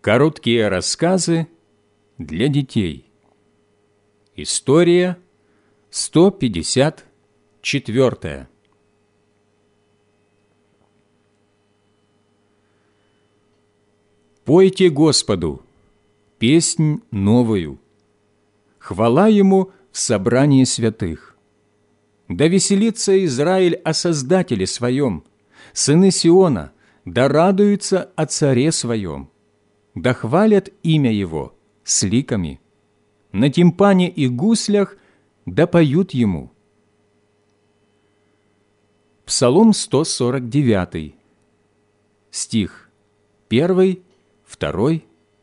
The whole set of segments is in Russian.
Короткие рассказы для детей. История 154. Пойте Господу песнь новую. Хвала Ему в собрании святых. Да веселится Израиль о Создателе Своем, сыны Сиона, да радуются о Царе Своем да хвалят имя Его с ликами, на тимпане и гуслях да поют Ему. Псалом 149, стих 1, 2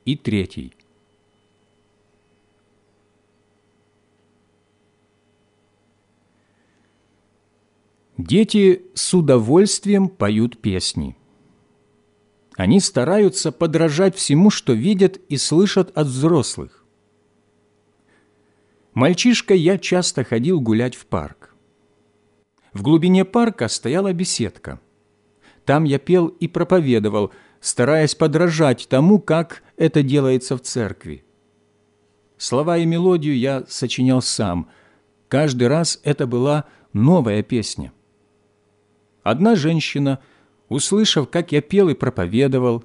и 3. Дети с удовольствием поют песни – они стараются подражать всему, что видят и слышат от взрослых. Мальчишкой я часто ходил гулять в парк. В глубине парка стояла беседка. Там я пел и проповедовал, стараясь подражать тому, как это делается в церкви. Слова и мелодию я сочинял сам. Каждый раз это была новая песня. Одна женщина – услышав, как я пел и проповедовал,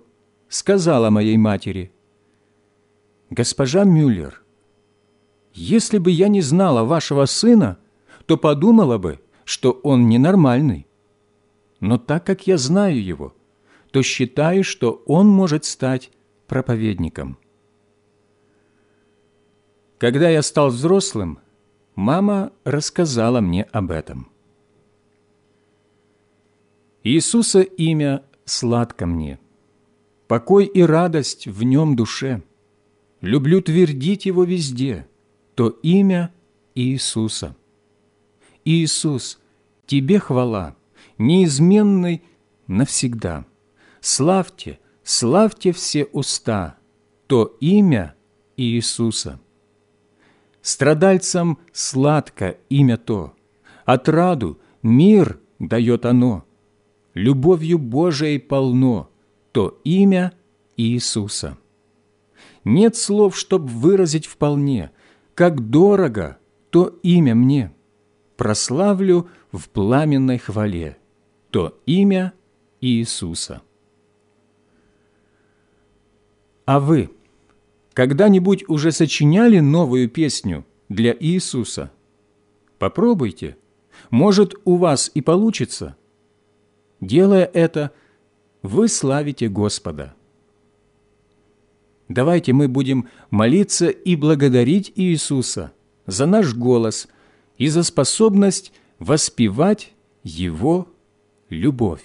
сказала моей матери, «Госпожа Мюллер, если бы я не знала вашего сына, то подумала бы, что он ненормальный. Но так как я знаю его, то считаю, что он может стать проповедником». Когда я стал взрослым, мама рассказала мне об этом. Иисуса имя сладко мне, покой и радость в нем душе. Люблю твердить его везде, то имя Иисуса. Иисус, Тебе хвала, неизменный навсегда. Славьте, славьте все уста, то имя Иисуса. Страдальцам сладко имя то, отраду, мир дает оно – любовью Божией полно, то имя Иисуса. Нет слов, чтоб выразить вполне, как дорого то имя мне. Прославлю в пламенной хвале то имя Иисуса. А вы когда-нибудь уже сочиняли новую песню для Иисуса? Попробуйте. Может, у вас и получится – Делая это, вы славите Господа. Давайте мы будем молиться и благодарить Иисуса за наш голос и за способность воспевать Его любовь.